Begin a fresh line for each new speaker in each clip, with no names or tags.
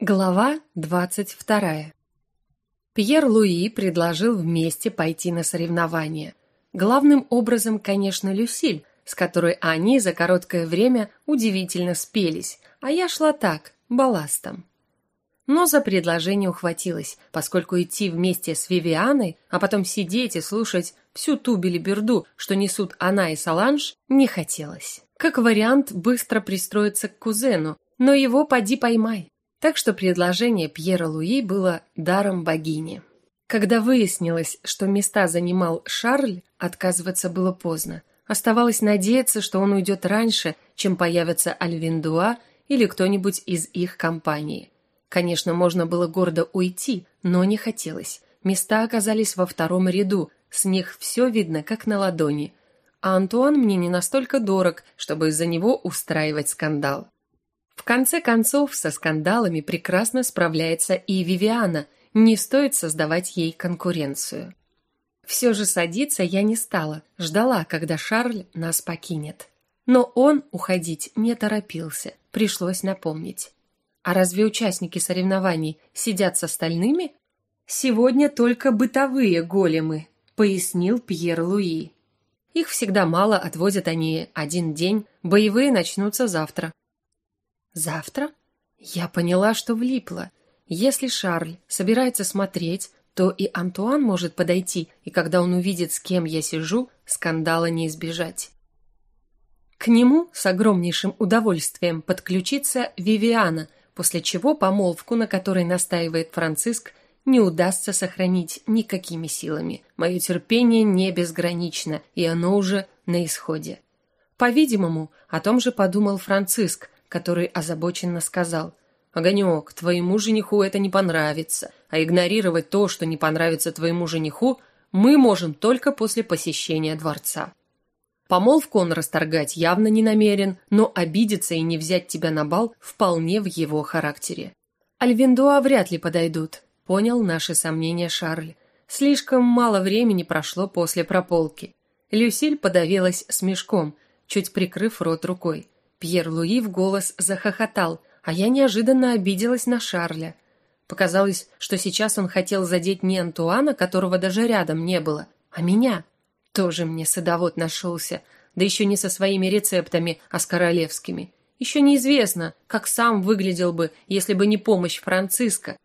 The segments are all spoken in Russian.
Глава двадцать вторая. Пьер Луи предложил вместе пойти на соревнования. Главным образом, конечно, Люсиль, с которой они за короткое время удивительно спелись, а я шла так, балластом. Но за предложение ухватилась, поскольку идти вместе с Вивианой, а потом сидеть и слушать всю ту белиберду, что несут она и Саланж, не хотелось. Как вариант быстро пристроиться к кузену, но его поди поймай. Так что предложение Пьера Луи было даром богини. Когда выяснилось, что места занимал Шарль, отказываться было поздно. Оставалось надеяться, что он уйдет раньше, чем появятся Альвиндуа или кто-нибудь из их компании. Конечно, можно было гордо уйти, но не хотелось. Места оказались во втором ряду, с них все видно, как на ладони. А Антуан мне не настолько дорог, чтобы из-за него устраивать скандал. В конце концов, со скандалами прекрасно справляется и Вивиана, не стоит создавать ей конкуренцию. Все же садиться я не стала, ждала, когда Шарль нас покинет. Но он уходить не торопился, пришлось напомнить. А разве участники соревнований сидят с остальными? Сегодня только бытовые големы, пояснил Пьер Луи. Их всегда мало, отвозят они один день, боевые начнутся завтра. Завтра? Я поняла, что влипла. Если Шарль собирается смотреть, то и Антуан может подойти, и когда он увидит, с кем я сижу, скандала не избежать. К нему с огромнейшим удовольствием подключится Вивиана, после чего помолвку, на которой настаивает Франциск, не удастся сохранить никакими силами. Мое терпение не безгранично, и оно уже на исходе. По-видимому, о том же подумал Франциск, который озабоченно сказал «Огонек, твоему жениху это не понравится, а игнорировать то, что не понравится твоему жениху, мы можем только после посещения дворца». Помолвку он расторгать явно не намерен, но обидеться и не взять тебя на бал вполне в его характере. Альвиндуа вряд ли подойдут, понял наши сомнения Шарль. Слишком мало времени прошло после прополки. Люсиль подавилась смешком, чуть прикрыв рот рукой. Пьер Луи в голос захохотал, а я неожиданно обиделась на Шарля. Показалось, что сейчас он хотел задеть не Антуана, которого даже рядом не было, а меня. Тоже мне садовод нашелся, да еще не со своими рецептами, а с королевскими. Еще неизвестно, как сам выглядел бы, если бы не помощь Франциска.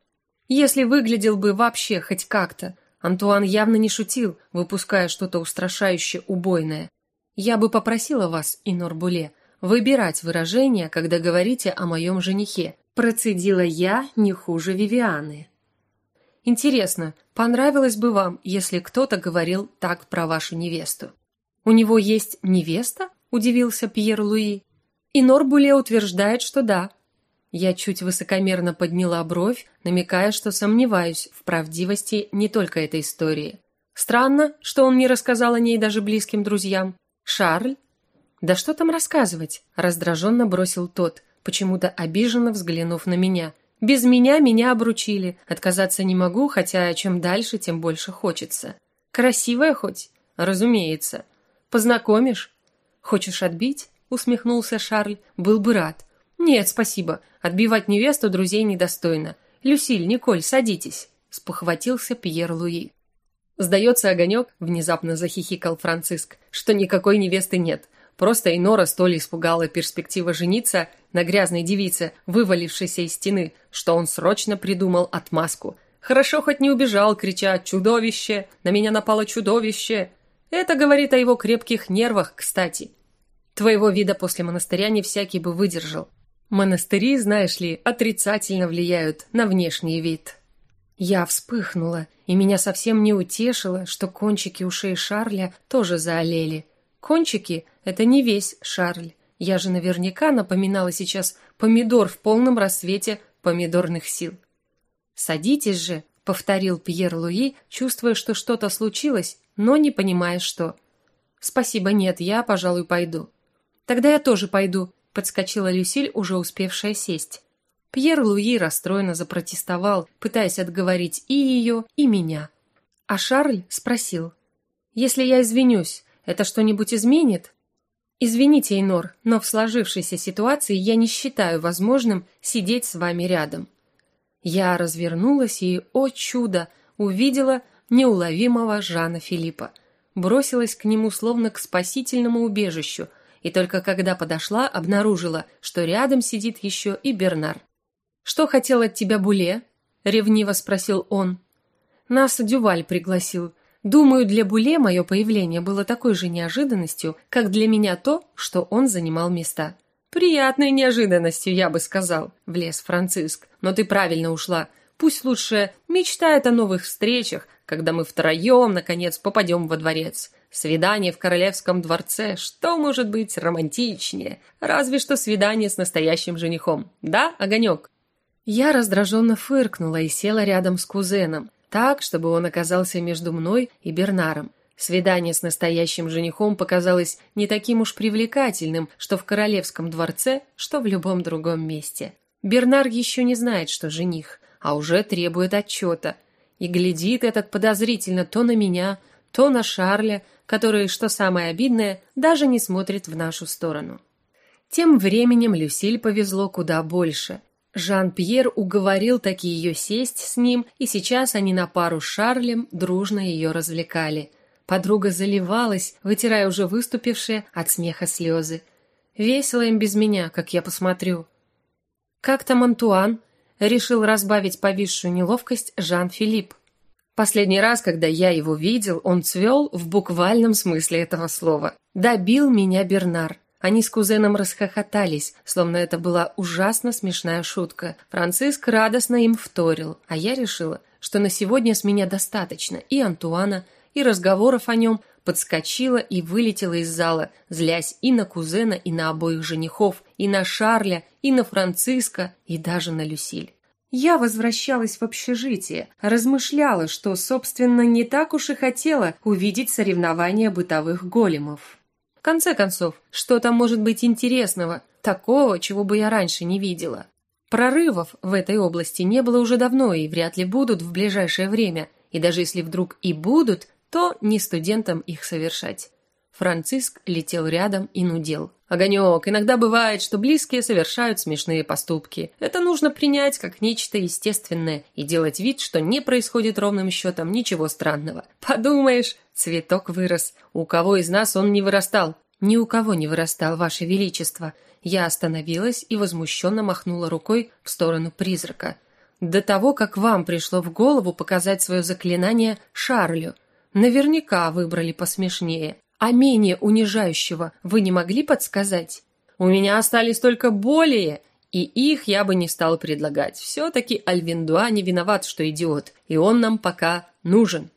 Если выглядел бы вообще хоть как-то. Антуан явно не шутил, выпуская что-то устрашающе убойное. Я бы попросила вас, Инор Буле, выбирать выражения, когда говорите о моем женихе. Процедила я не хуже Вивианы. Интересно, понравилось бы вам, если кто-то говорил так про вашу невесту? У него есть невеста? Удивился Пьер Луи. И Норбуле утверждает, что да. Я чуть высокомерно подняла бровь, намекая, что сомневаюсь в правдивости не только этой истории. Странно, что он не рассказал о ней даже близким друзьям. Шарль «Да что там рассказывать?» – раздраженно бросил тот, почему-то обиженно взглянув на меня. «Без меня меня обручили. Отказаться не могу, хотя чем дальше, тем больше хочется. Красивая хоть? Разумеется. Познакомишь? Хочешь отбить?» – усмехнулся Шарль. «Был бы рад». «Нет, спасибо. Отбивать невесту друзей недостойно. Люсиль, Николь, садитесь», – спохватился Пьер Луи. «Сдается огонек», – внезапно захихикал Франциск, – «что никакой невесты нет. Просто Инора столь испугала перспектива жениться на грязной девице, вывалившейся из стены, что он срочно придумал отмазку. Хорошо хоть не убежал, крича «Чудовище! На меня напало чудовище!» Это говорит о его крепких нервах, кстати. Твоего вида после монастыря не всякий бы выдержал. Монастыри, знаешь ли, отрицательно влияют на внешний вид. Я вспыхнула, и меня совсем не утешило, что кончики ушей Шарля тоже заолели – Кончики — это не весь Шарль. Я же наверняка напоминала сейчас помидор в полном рассвете помидорных сил. «Садитесь же», — повторил Пьер Луи, чувствуя, что что-то случилось, но не понимая, что. «Спасибо, нет, я, пожалуй, пойду». «Тогда я тоже пойду», — подскочила Люсиль, уже успевшая сесть. Пьер Луи расстроенно запротестовал, пытаясь отговорить и ее, и меня. А Шарль спросил. «Если я извинюсь, это что-нибудь изменит? Извините, Эйнор, но в сложившейся ситуации я не считаю возможным сидеть с вами рядом. Я развернулась и, о чудо, увидела неуловимого Жана Филиппа. Бросилась к нему словно к спасительному убежищу, и только когда подошла, обнаружила, что рядом сидит еще и Бернар. «Что хотел от тебя Буле?» — ревниво спросил он. «Нас Дюваль пригласил. Думаю, для Буле мое появление было такой же неожиданностью, как для меня то, что он занимал места». «Приятной неожиданностью, я бы сказал», — влез Франциск. «Но ты правильно ушла. Пусть лучше мечтает о новых встречах, когда мы втроем, наконец, попадем во дворец. Свидание в королевском дворце, что может быть романтичнее? Разве что свидание с настоящим женихом. Да, Огонек?» Я раздраженно фыркнула и села рядом с кузеном, так, чтобы он оказался между мной и Бернаром. Свидание с настоящим женихом показалось не таким уж привлекательным, что в королевском дворце, что в любом другом месте. Бернар еще не знает, что жених, а уже требует отчета. И глядит этот подозрительно то на меня, то на Шарля, который, что самое обидное, даже не смотрит в нашу сторону. Тем временем Люсиль повезло куда больше – Жан-Пьер уговорил таки ее сесть с ним, и сейчас они на пару с Шарлем дружно ее развлекали. Подруга заливалась, вытирая уже выступившие от смеха слезы. Весело им без меня, как я посмотрю. «Как там Антуан?» — решил разбавить повисшую неловкость Жан-Филипп. Последний раз, когда я его видел, он цвел в буквальном смысле этого слова. Добил меня Бернар. Они с кузеном расхохотались, словно это была ужасно смешная шутка. Франциск радостно им вторил, а я решила, что на сегодня с меня достаточно и Антуана, и разговоров о нем, подскочила и вылетела из зала, злясь и на кузена, и на обоих женихов, и на Шарля, и на Франциска, и даже на Люсиль. Я возвращалась в общежитие, размышляла, что, собственно, не так уж и хотела увидеть соревнования бытовых големов конце концов, что там может быть интересного, такого, чего бы я раньше не видела? Прорывов в этой области не было уже давно и вряд ли будут в ближайшее время, и даже если вдруг и будут, то не студентам их совершать. Франциск летел рядом и нудел. «Огонек, иногда бывает, что близкие совершают смешные поступки. Это нужно принять как нечто естественное и делать вид, что не происходит ровным счетом ничего странного. Подумаешь, цветок вырос. У кого из нас он не вырастал?» «Ни у кого не вырастал, Ваше Величество». Я остановилась и возмущенно махнула рукой в сторону призрака. До того, как вам пришло в голову показать свое заклинание Шарлю. Наверняка выбрали посмешнее а менее унижающего вы не могли подсказать? У меня остались только более, и их я бы не стал предлагать. Все-таки Альвиндуа не виноват, что идиот, и он нам пока нужен.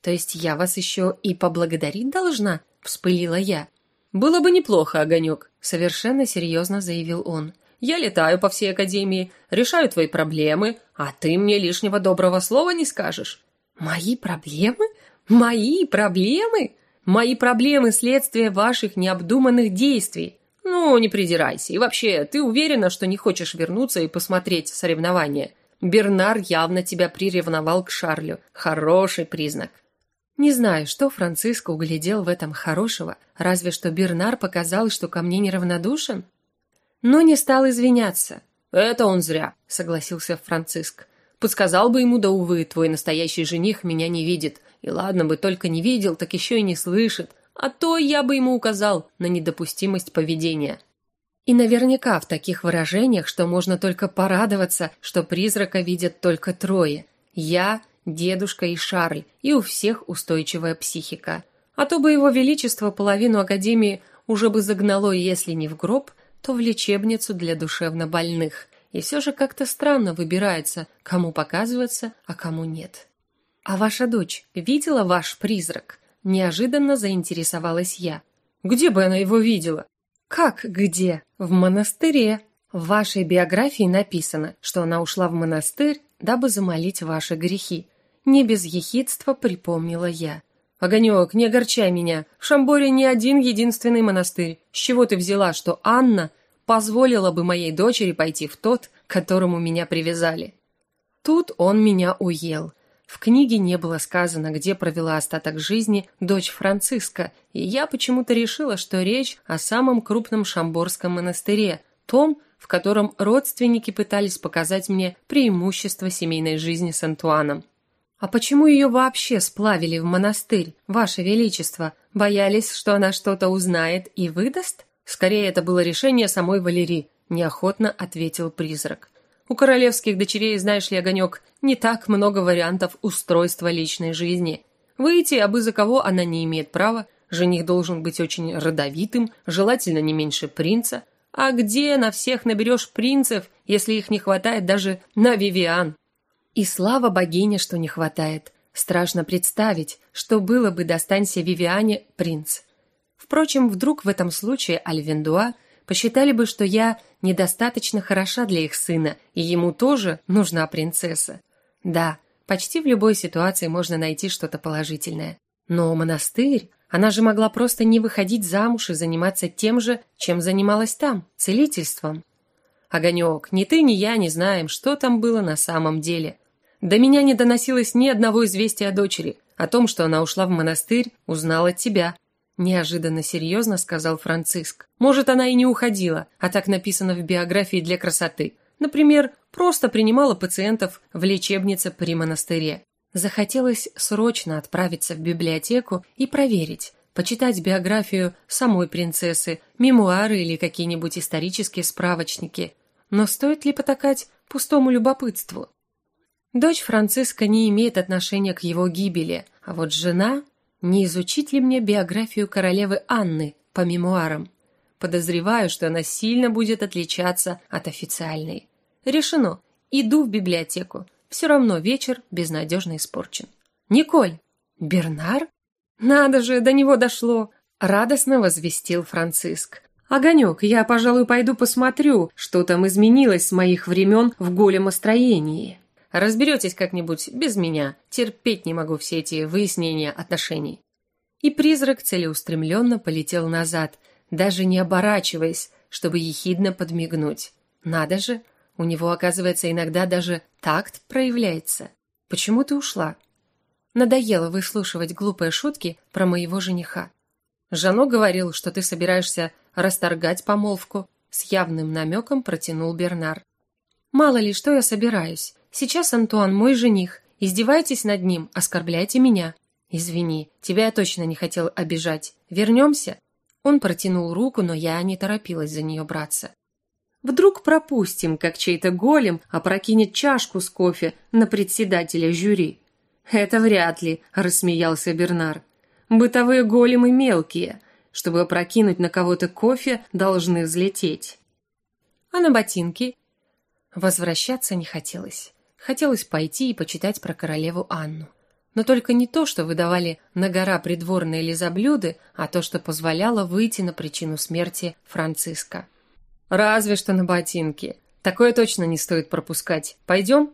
То есть я вас еще и поблагодарить должна? Вспылила я. Было бы неплохо, Огонек, совершенно серьезно заявил он. Я летаю по всей академии, решаю твои проблемы, а ты мне лишнего доброго слова не скажешь. Мои проблемы? Мои проблемы? Мои проблемы – следствие ваших необдуманных действий. Ну, не придирайся. И вообще, ты уверена, что не хочешь вернуться и посмотреть соревнования? Бернар явно тебя приревновал к Шарлю. Хороший признак. Не знаю, что Франциско углядел в этом хорошего, разве что Бернар показал, что ко мне неравнодушен. Но не стал извиняться. «Это он зря», — согласился Франциск. «Подсказал бы ему, да, увы, твой настоящий жених меня не видит. И ладно бы только не видел, так еще и не слышит. А то я бы ему указал на недопустимость поведения. И наверняка в таких выражениях, что можно только порадоваться, что призрака видят только трое. Я, дедушка и Шарль, и у всех устойчивая психика. А то бы его величество половину Академии уже бы загнало, если не в гроб, то в лечебницу для душевнобольных. И все же как-то странно выбирается, кому показываться, а кому нет. «А ваша дочь видела ваш призрак?» Неожиданно заинтересовалась я. «Где бы она его видела?» «Как где? В монастыре. В вашей биографии написано, что она ушла в монастырь, дабы замолить ваши грехи. Не без ехидства припомнила я. «Огонек, не огорчай меня. В Шамборе не один единственный монастырь. С чего ты взяла, что Анна позволила бы моей дочери пойти в тот, к которому меня привязали?» Тут он меня уел. В книге не было сказано, где провела остаток жизни дочь Франциска, и я почему-то решила, что речь о самом крупном шамборском монастыре, том, в котором родственники пытались показать мне преимущество семейной жизни с Антуаном. «А почему ее вообще сплавили в монастырь, Ваше Величество? Боялись, что она что-то узнает и выдаст?» «Скорее, это было решение самой Валерии», – неохотно ответил призрак. «У королевских дочерей, знаешь ли, Огонек, не так много вариантов устройства личной жизни. Выйти абы за кого она не имеет права, жених должен быть очень родовитым, желательно не меньше принца. А где на всех наберешь принцев, если их не хватает даже на Вивиан?» И слава богине, что не хватает. Страшно представить, что было бы достанься Вивиане принц. Впрочем, вдруг в этом случае Альвендуа посчитали бы, что я недостаточно хороша для их сына, и ему тоже нужна принцесса. Да, почти в любой ситуации можно найти что-то положительное. Но монастырь, она же могла просто не выходить замуж и заниматься тем же, чем занималась там, целительством. Огонек, ни ты, ни я не знаем, что там было на самом деле. До меня не доносилось ни одного известия о дочери. О том, что она ушла в монастырь, узнал от тебя. Неожиданно серьезно сказал Франциск. Может, она и не уходила, а так написано в биографии для красоты. Например, просто принимала пациентов в лечебнице при монастыре. Захотелось срочно отправиться в библиотеку и проверить, почитать биографию самой принцессы, мемуары или какие-нибудь исторические справочники. Но стоит ли потакать пустому любопытству? Дочь Франциска не имеет отношения к его гибели, а вот жена... Не изучить ли мне биографию королевы Анны по мемуарам? Подозреваю, что она сильно будет отличаться от официальной. Решено. Иду в библиотеку. Все равно вечер безнадежно испорчен. Николь! Бернар? Надо же, до него дошло! Радостно возвестил Франциск. «Огонек, я, пожалуй, пойду посмотрю, что там изменилось с моих времен в големостроении». Разберетесь как-нибудь без меня. Терпеть не могу все эти выяснения отношений». И призрак целеустремленно полетел назад, даже не оборачиваясь, чтобы ехидно подмигнуть. Надо же, у него, оказывается, иногда даже такт проявляется. Почему ты ушла? Надоело выслушивать глупые шутки про моего жениха. Жано говорил, что ты собираешься расторгать помолвку. С явным намеком протянул Бернар. Мало ли, что я собираюсь. Сейчас Антуан мой жених. Издевайтесь над ним, оскорбляйте меня. Извини, тебя я точно не хотел обижать. Вернемся?» Он протянул руку, но я не торопилась за нее браться. Вдруг пропустим, как чей-то голем опрокинет чашку с кофе на председателя жюри. Это вряд ли, рассмеялся Бернар. Бытовые големы мелкие. Чтобы опрокинуть на кого-то кофе, должны взлететь. А на ботинки? Возвращаться не хотелось. Хотелось пойти и почитать про королеву Анну. Но только не то, что выдавали на гора придворные лизоблюды, а то, что позволяло выйти на причину смерти Франциска. «Разве что на ботинки. Такое точно не стоит пропускать. Пойдем?»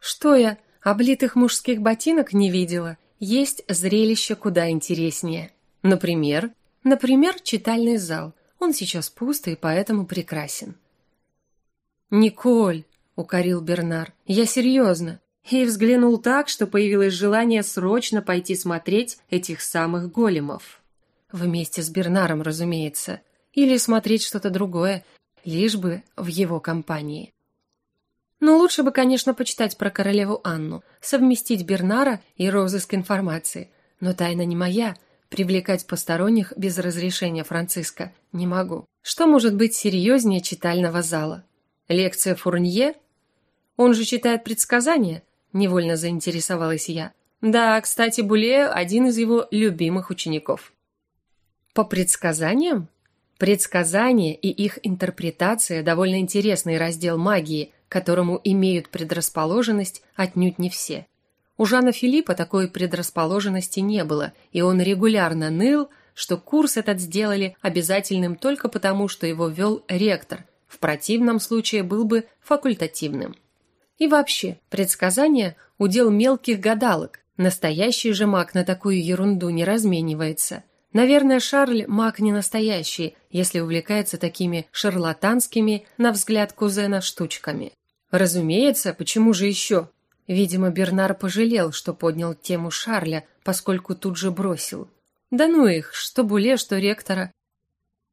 «Что я, облитых мужских ботинок не видела? Есть зрелище куда интереснее. Например? Например, читальный зал. Он сейчас пуст и поэтому прекрасен». «Николь, укорил Бернар. «Я серьезно». И взглянул так, что появилось желание срочно пойти смотреть этих самых големов. Вместе с Бернаром, разумеется. Или смотреть что-то другое, лишь бы в его компании. Но лучше бы, конечно, почитать про королеву Анну, совместить Бернара и розыск информации. Но тайна не моя, привлекать посторонних без разрешения Франциска не могу. Что может быть серьезнее читального зала? Лекция Фурнье он же читает предсказания?» – невольно заинтересовалась я. «Да, кстати, Буле – один из его любимых учеников». «По предсказаниям?» Предсказания и их интерпретация – довольно интересный раздел магии, которому имеют предрасположенность отнюдь не все. У Жана Филиппа такой предрасположенности не было, и он регулярно ныл, что курс этот сделали обязательным только потому, что его вел ректор, в противном случае был бы факультативным. И вообще, предсказания – удел мелких гадалок. Настоящий же маг на такую ерунду не разменивается. Наверное, Шарль – маг не настоящий, если увлекается такими шарлатанскими, на взгляд кузена, штучками. Разумеется, почему же еще? Видимо, Бернар пожалел, что поднял тему Шарля, поскольку тут же бросил. Да ну их, что Буле, что ректора.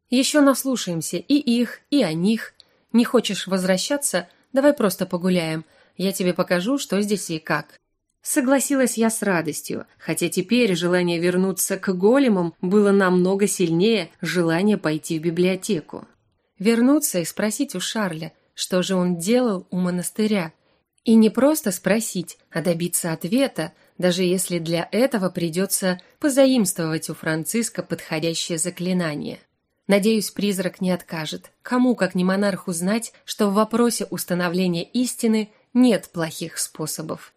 Еще наслушаемся и их, и о них, Не хочешь возвращаться? Давай просто погуляем. Я тебе покажу, что здесь и как». Согласилась я с радостью, хотя теперь желание вернуться к големам было намного сильнее желания пойти в библиотеку. Вернуться и спросить у Шарля, что же он делал у монастыря. И не просто спросить, а добиться ответа, даже если для этого придется позаимствовать у Франциска подходящее заклинание. Надеюсь, призрак не откажет. Кому, как не монарху, знать, что в вопросе установления истины нет плохих способов.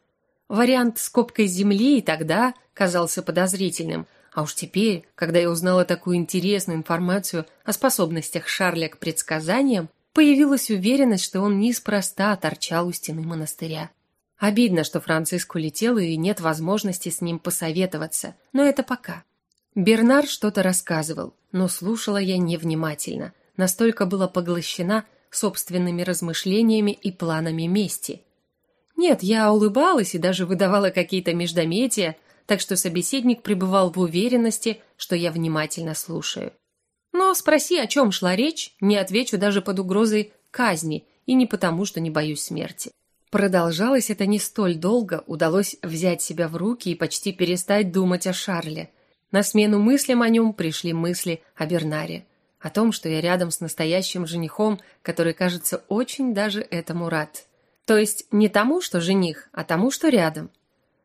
Вариант с копкой земли и тогда казался подозрительным, а уж теперь, когда я узнала такую интересную информацию о способностях Шарля к предсказаниям, появилась уверенность, что он неспроста торчал у стены монастыря. Обидно, что Франциск улетел и нет возможности с ним посоветоваться, но это пока. Бернар что-то рассказывал, но слушала я невнимательно, настолько была поглощена собственными размышлениями и планами мести. Нет, я улыбалась и даже выдавала какие-то междометия, так что собеседник пребывал в уверенности, что я внимательно слушаю. Но спроси, о чем шла речь, не отвечу даже под угрозой казни, и не потому, что не боюсь смерти. Продолжалось это не столь долго, удалось взять себя в руки и почти перестать думать о Шарле. На смену мыслям о нем пришли мысли о Бернаре, о том, что я рядом с настоящим женихом, который, кажется, очень даже этому рад. То есть не тому, что жених, а тому, что рядом.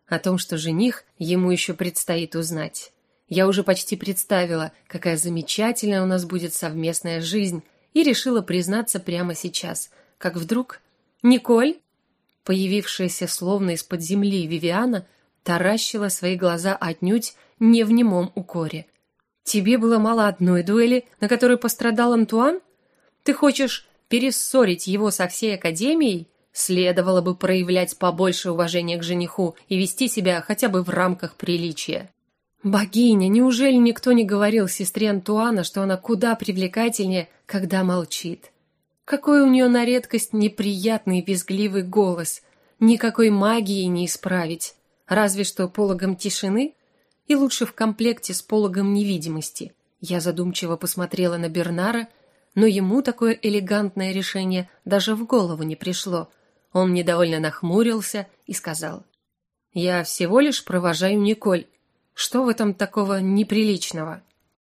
О том, что жених ему еще предстоит узнать. Я уже почти представила, какая замечательная у нас будет совместная жизнь, и решила признаться прямо сейчас, как вдруг «Николь?» Появившаяся словно из-под земли Вивиана таращила свои глаза отнюдь не в немом укоре. «Тебе было мало одной дуэли, на которой пострадал Антуан? Ты хочешь перессорить его со всей Академией? Следовало бы проявлять побольше уважения к жениху и вести себя хотя бы в рамках приличия». «Богиня, неужели никто не говорил сестре Антуана, что она куда привлекательнее, когда молчит?» Какой у нее на редкость неприятный визгливый голос. Никакой магии не исправить. Разве что пологом тишины и лучше в комплекте с пологом невидимости. Я задумчиво посмотрела на Бернара, но ему такое элегантное решение даже в голову не пришло. Он недовольно нахмурился и сказал. «Я всего лишь провожаю Николь. Что в этом такого неприличного?»